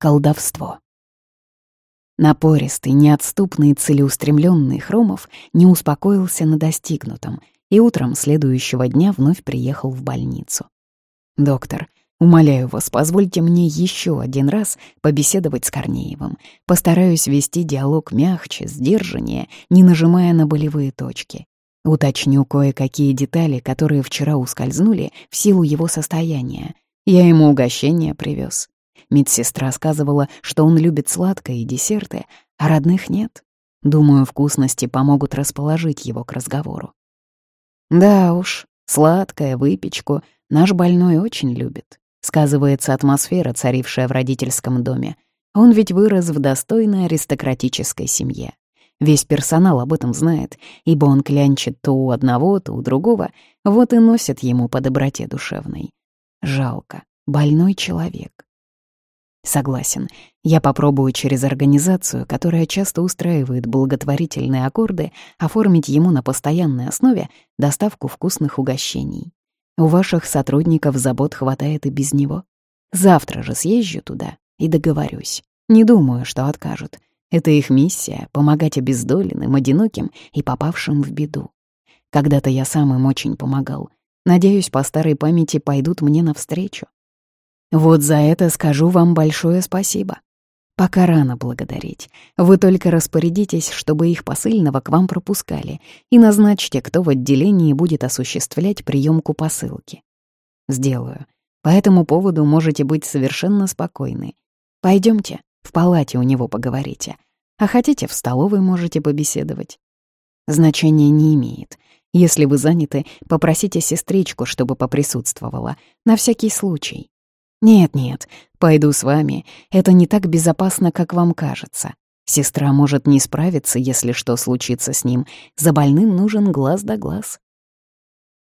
Колдовство. Напористый, неотступный, целеустремленный Хромов не успокоился на достигнутом и утром следующего дня вновь приехал в больницу. «Доктор, умоляю вас, позвольте мне еще один раз побеседовать с Корнеевым. Постараюсь вести диалог мягче, сдержаннее, не нажимая на болевые точки. Уточню кое-какие детали, которые вчера ускользнули в силу его состояния. Я ему угощение привез. Медсестра сказывала, что он любит сладкое и десерты, а родных нет. Думаю, вкусности помогут расположить его к разговору. Да уж, сладкое, выпечку наш больной очень любит. Сказывается атмосфера, царившая в родительском доме. Он ведь вырос в достойной аристократической семье. Весь персонал об этом знает, ибо он клянчит то у одного, то у другого, вот и носят ему по доброте душевной. Жалко, больной человек. Согласен. Я попробую через организацию, которая часто устраивает благотворительные аккорды, оформить ему на постоянной основе доставку вкусных угощений. У ваших сотрудников забот хватает и без него. Завтра же съезжу туда и договорюсь. Не думаю, что откажут. Это их миссия — помогать обездоленным, одиноким и попавшим в беду. Когда-то я сам им очень помогал. Надеюсь, по старой памяти пойдут мне навстречу. Вот за это скажу вам большое спасибо. Пока рано благодарить. Вы только распорядитесь, чтобы их посыльного к вам пропускали, и назначьте, кто в отделении будет осуществлять приемку посылки. Сделаю. По этому поводу можете быть совершенно спокойны. Пойдемте, в палате у него поговорите. А хотите, в столовой можете побеседовать. Значения не имеет. Если вы заняты, попросите сестричку, чтобы поприсутствовала, на всякий случай. «Нет-нет, пойду с вами. Это не так безопасно, как вам кажется. Сестра может не справиться, если что случится с ним. За больным нужен глаз да глаз».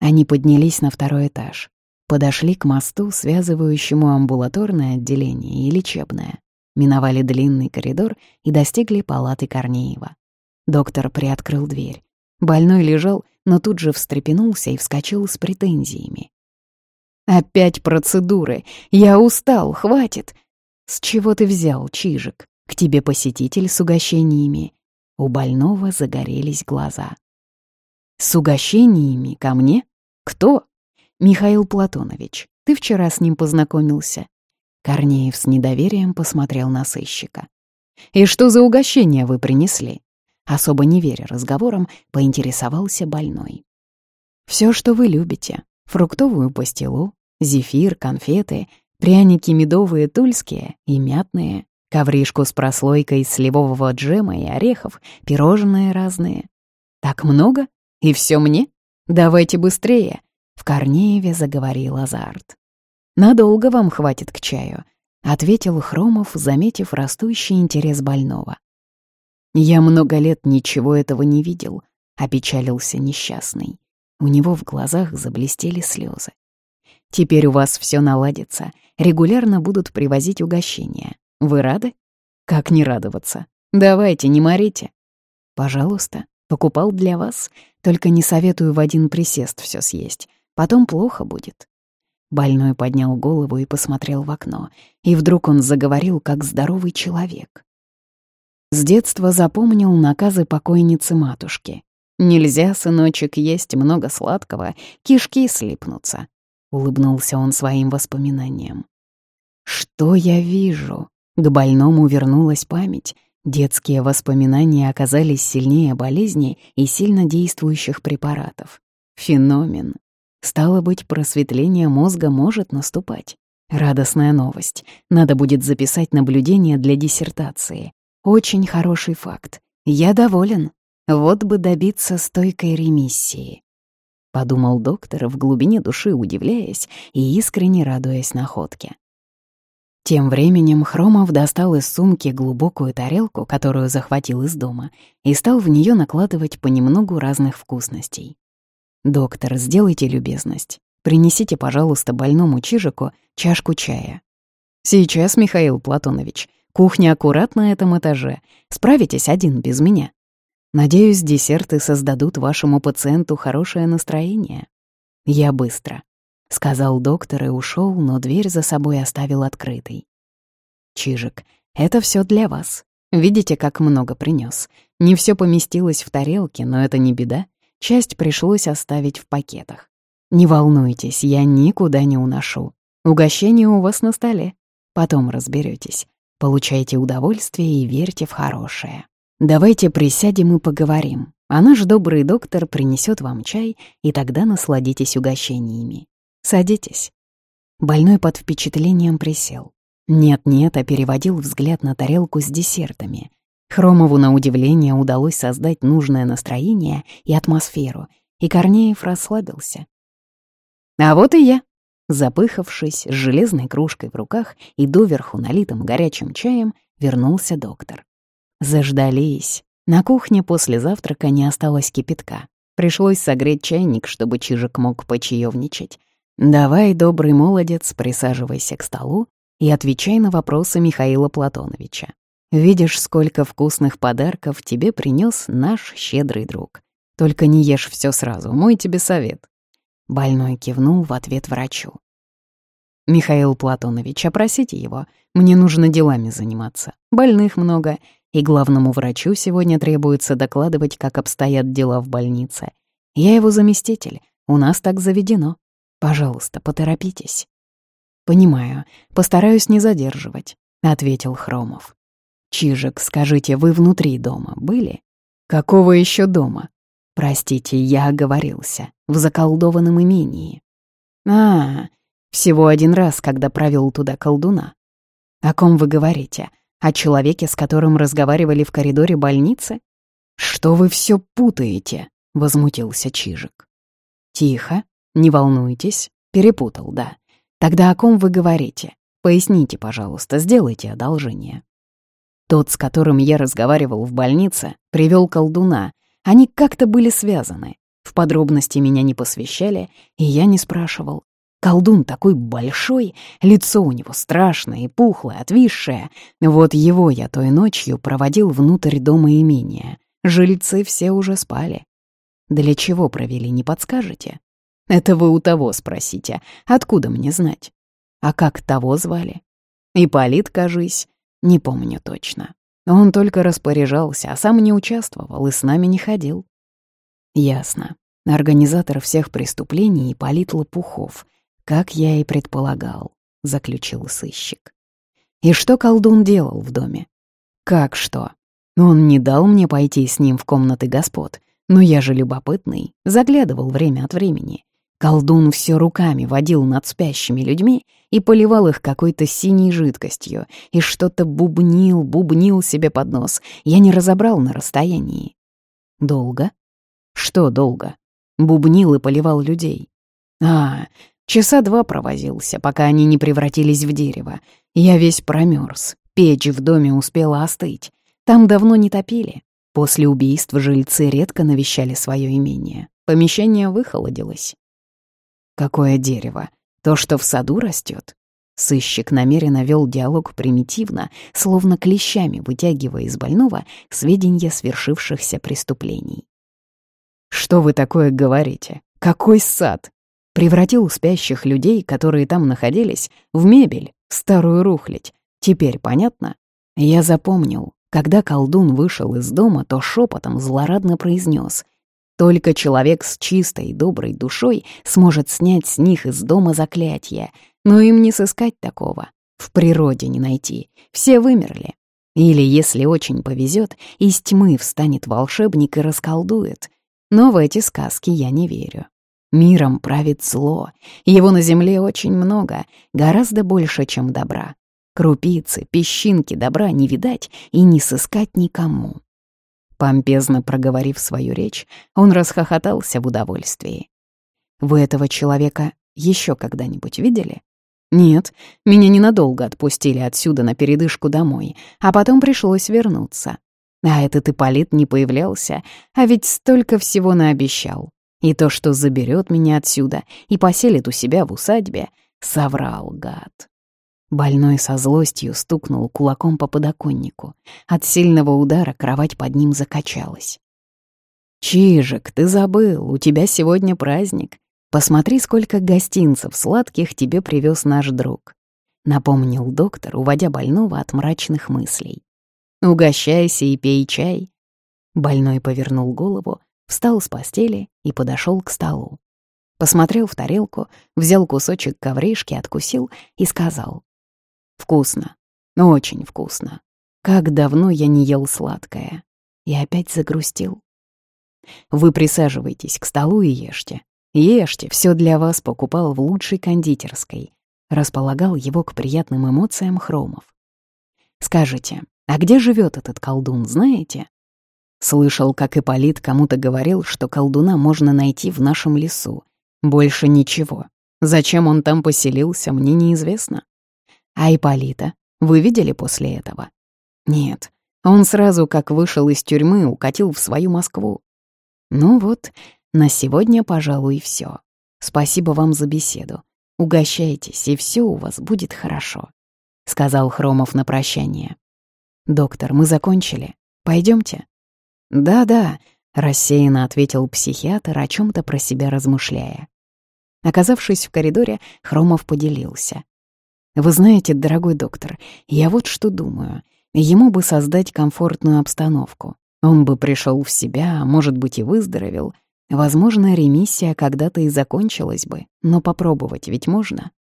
Они поднялись на второй этаж. Подошли к мосту, связывающему амбулаторное отделение и лечебное. Миновали длинный коридор и достигли палаты Корнеева. Доктор приоткрыл дверь. Больной лежал, но тут же встрепенулся и вскочил с претензиями. Опять процедуры. Я устал, хватит. С чего ты взял, Чижик? К тебе посетитель с угощениями. У больного загорелись глаза. С угощениями ко мне? Кто? Михаил Платонович. Ты вчера с ним познакомился. Корнеев с недоверием посмотрел на сыщика. «И что за угощение вы принесли?» Особо не веря разговорам, поинтересовался больной. «Все, что вы любите. Фруктовую пастилу, Зефир, конфеты, пряники медовые тульские и мятные, ковришку с прослойкой сливового джема и орехов, пирожные разные. Так много? И все мне? Давайте быстрее. В Корнееве заговорил Азарт. «Надолго вам хватит к чаю», — ответил Хромов, заметив растущий интерес больного. «Я много лет ничего этого не видел», — опечалился несчастный. У него в глазах заблестели слезы. Теперь у вас все наладится. Регулярно будут привозить угощения. Вы рады? Как не радоваться? Давайте, не морите. Пожалуйста, покупал для вас. Только не советую в один присест все съесть. Потом плохо будет. Больной поднял голову и посмотрел в окно. И вдруг он заговорил, как здоровый человек. С детства запомнил наказы покойницы матушки. «Нельзя, сыночек, есть много сладкого, кишки слипнутся. — улыбнулся он своим воспоминаниям. «Что я вижу?» К больному вернулась память. Детские воспоминания оказались сильнее болезней и сильно действующих препаратов. Феномен. Стало быть, просветление мозга может наступать. Радостная новость. Надо будет записать наблюдение для диссертации. Очень хороший факт. Я доволен. Вот бы добиться стойкой ремиссии. — подумал доктор, в глубине души удивляясь и искренне радуясь находке. Тем временем Хромов достал из сумки глубокую тарелку, которую захватил из дома, и стал в нее накладывать понемногу разных вкусностей. «Доктор, сделайте любезность. Принесите, пожалуйста, больному Чижику чашку чая». «Сейчас, Михаил Платонович. Кухня аккурат на этом этаже. Справитесь один без меня». Надеюсь, десерты создадут вашему пациенту хорошее настроение. Я быстро, — сказал доктор и ушел, но дверь за собой оставил открытой. Чижик, это все для вас. Видите, как много принес. Не все поместилось в тарелке, но это не беда. Часть пришлось оставить в пакетах. Не волнуйтесь, я никуда не уношу. Угощение у вас на столе. Потом разберетесь. Получайте удовольствие и верьте в хорошее. Давайте присядем и поговорим, а наш добрый доктор принесет вам чай, и тогда насладитесь угощениями. Садитесь. Больной под впечатлением присел. Нет-нет, а переводил взгляд на тарелку с десертами. Хромову, на удивление, удалось создать нужное настроение и атмосферу, и Корнеев расслабился. А вот и я. Запыхавшись, с железной кружкой в руках и доверху налитым горячим чаем, вернулся доктор. Заждались. На кухне после завтрака не осталось кипятка. Пришлось согреть чайник, чтобы Чижик мог почаевничать. «Давай, добрый молодец, присаживайся к столу и отвечай на вопросы Михаила Платоновича. Видишь, сколько вкусных подарков тебе принес наш щедрый друг. Только не ешь все сразу, мой тебе совет». Больной кивнул в ответ врачу. «Михаил Платонович, опросите его. Мне нужно делами заниматься. Больных много, и главному врачу сегодня требуется докладывать, как обстоят дела в больнице. Я его заместитель, у нас так заведено. Пожалуйста, поторопитесь». «Понимаю, постараюсь не задерживать», — ответил Хромов. «Чижик, скажите, вы внутри дома были?» «Какого еще дома?» «Простите, я оговорился. В заколдованном имении». «А, всего один раз, когда провел туда колдуна. О ком вы говорите? О человеке, с которым разговаривали в коридоре больницы? Что вы все путаете?» — возмутился Чижик. «Тихо, не волнуйтесь, перепутал, да. Тогда о ком вы говорите? Поясните, пожалуйста, сделайте одолжение. Тот, с которым я разговаривал в больнице, привел колдуна. Они как-то были связаны. В подробности меня не посвящали, и я не спрашивал. Колдун такой большой, лицо у него страшное и пухлое, отвисшее. Вот его я той ночью проводил внутрь дома имения. Жильцы все уже спали. Для чего провели, не подскажете? Это вы у того спросите. Откуда мне знать? А как того звали? Ипполит, кажись. Не помню точно. Он только распоряжался, а сам не участвовал и с нами не ходил. Ясно. Организатор всех преступлений Ипполит Лопухов. Как я и предполагал, заключил сыщик. И что колдун делал в доме? Как что? Он не дал мне пойти с ним в комнаты господ, но я же любопытный, заглядывал время от времени. Колдун все руками водил над спящими людьми и поливал их какой-то синей жидкостью, и что-то бубнил, бубнил себе под нос. Я не разобрал на расстоянии. Долго? Что долго? Бубнил и поливал людей. А, часа два провозился, пока они не превратились в дерево. Я весь промерз. Печь в доме успела остыть. Там давно не топили. После убийства жильцы редко навещали свое имение. Помещение выхолодилось. Какое дерево? То, что в саду растет? Сыщик намеренно вел диалог примитивно, словно клещами вытягивая из больного сведения свершившихся преступлений. «Что вы такое говорите? Какой сад?» Превратил спящих людей, которые там находились, в мебель, старую рухлядь. Теперь понятно? Я запомнил, когда колдун вышел из дома, то шепотом злорадно произнес — только человек с чистой и доброй душой сможет снять с них из дома заклятие, но им не сыскать такого. В природе не найти. Все вымерли. Или, если очень повезет, из тьмы встанет волшебник и расколдует. Но в эти сказки я не верю. Миром правит зло. Его на земле очень много, гораздо больше, чем добра. Крупицы, песчинки добра не видать и не сыскать никому. Помпезно проговорив свою речь, он расхохотался в удовольствии. «Вы этого человека еще когда-нибудь видели?» «Нет, меня ненадолго отпустили отсюда на передышку домой, а потом пришлось вернуться. А этот Ипполит не появлялся, а ведь столько всего наобещал. И то, что заберет меня отсюда и поселит у себя в усадьбе, соврал гад. Больной со злостью стукнул кулаком по подоконнику. От сильного удара кровать под ним закачалась. «Чижик, ты забыл, у тебя сегодня праздник. Посмотри, сколько гостинцев сладких тебе привез наш друг. напомнил доктор, уводя больного от мрачных мыслей. «Угощайся и пей чай». Больной повернул голову, встал с постели и подошел к столу. Посмотрел в тарелку, взял кусочек ковришки, откусил и сказал. «Вкусно, очень вкусно. Как давно я не ел сладкое». И опять загрустил. «Вы присаживайтесь к столу и ешьте. Ешьте, все для вас покупал в лучшей кондитерской». Располагал его к приятным эмоциям Хромов. «Скажите, а где живет этот колдун, знаете?» Слышал, как Ипполит кому-то говорил, что колдуна можно найти в нашем лесу. Больше ничего. Зачем он там поселился, мне неизвестно. А Ипполита вы видели после этого? Нет. Он сразу, как вышел из тюрьмы, укатил в свою Москву. Ну вот, на сегодня, пожалуй, все. Спасибо вам за беседу. Угощайтесь, и все у вас будет хорошо», — сказал Хромов на прощание. «Доктор, мы закончили. Пойдемте. «Да-да», — рассеянно ответил психиатр, о чем то про себя размышляя. Оказавшись в коридоре, Хромов поделился. «Вы знаете, дорогой доктор, я вот что думаю. Ему бы создать комфортную обстановку. Он бы пришел в себя, может быть и выздоровел. Возможно, ремиссия когда-то и закончилась бы, но попробовать ведь можно.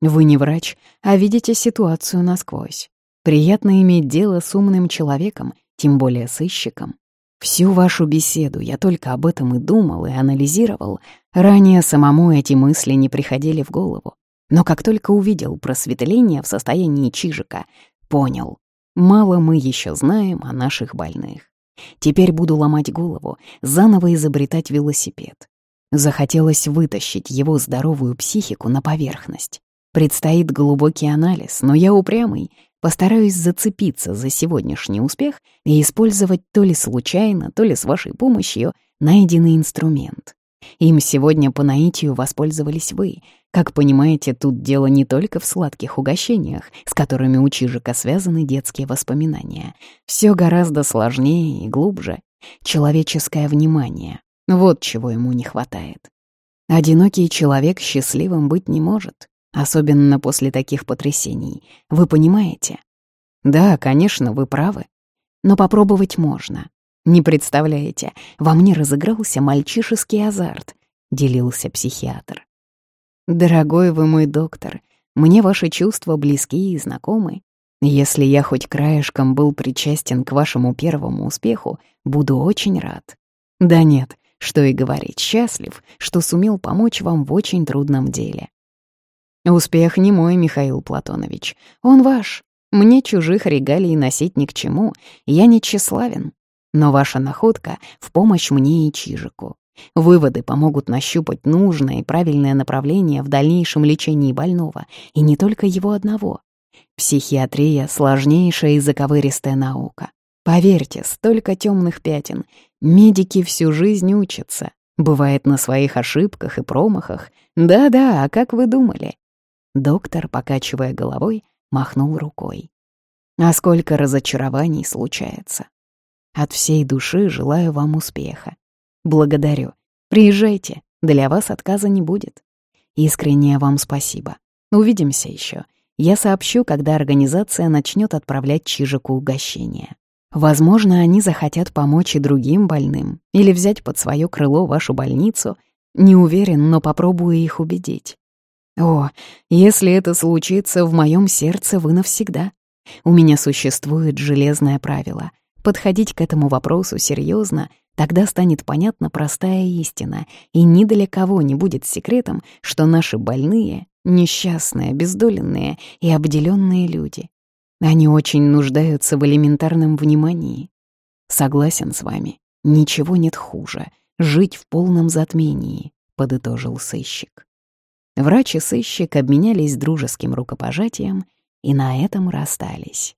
Вы не врач, а видите ситуацию насквозь. Приятно иметь дело с умным человеком, тем более сыщиком. Всю вашу беседу я только об этом и думал, и анализировал. Ранее самому эти мысли не приходили в голову. Но как только увидел просветление в состоянии Чижика, понял, мало мы еще знаем о наших больных. Теперь буду ломать голову, заново изобретать велосипед. Захотелось вытащить его здоровую психику на поверхность. Предстоит глубокий анализ, но я упрямый, Постараюсь зацепиться за сегодняшний успех и использовать то ли случайно, то ли с вашей помощью найденный инструмент. Им сегодня по наитию воспользовались вы. Как понимаете, тут дело не только в сладких угощениях, с которыми у Чижика связаны детские воспоминания. Все гораздо сложнее и глубже. Человеческое внимание. Вот чего ему не хватает. Одинокий человек счастливым быть не может. Особенно после таких потрясений. Вы понимаете? Да, конечно, вы правы. Но попробовать можно. Не представляете, во мне разыгрался мальчишеский азарт, делился психиатр. Дорогой вы мой доктор, мне ваши чувства близки и знакомы. Если я хоть краешком был причастен к вашему первому успеху, буду очень рад. Да нет, что и говорить, счастлив, что сумел помочь вам в очень трудном деле. Успех не мой, Михаил Платонович. Он ваш. Мне чужих регалий носить ни к чему. Я не тщеславен. Но ваша находка в помощь мне и Чижику. Выводы помогут нащупать нужное и правильное направление в дальнейшем лечении больного, и не только его одного. Психиатрия — сложнейшая и заковыристая наука. Поверьте, столько темных пятен. Медики всю жизнь учатся. Бывает на своих ошибках и промахах. Да-да, а как вы думали? Доктор, покачивая головой, махнул рукой. А сколько разочарований случается. От всей души желаю вам успеха. Благодарю. Приезжайте, для вас отказа не будет. Искренне вам спасибо. Увидимся еще. Я сообщу, когда организация начнет отправлять Чижику угощения. Возможно, они захотят помочь и другим больным или взять под свое крыло вашу больницу. Не уверен, но попробую их убедить. О, если это случится в моем сердце, вы навсегда. У меня существует железное правило. Подходить к этому вопросу серьезно, тогда станет понятна простая истина, и ни для кого не будет секретом, что наши больные — несчастные, обездоленные и обделенные люди. Они очень нуждаются в элементарном внимании. Согласен с вами, ничего нет хуже — жить в полном затмении, — подытожил сыщик. Врач и сыщик обменялись дружеским рукопожатием и на этом расстались.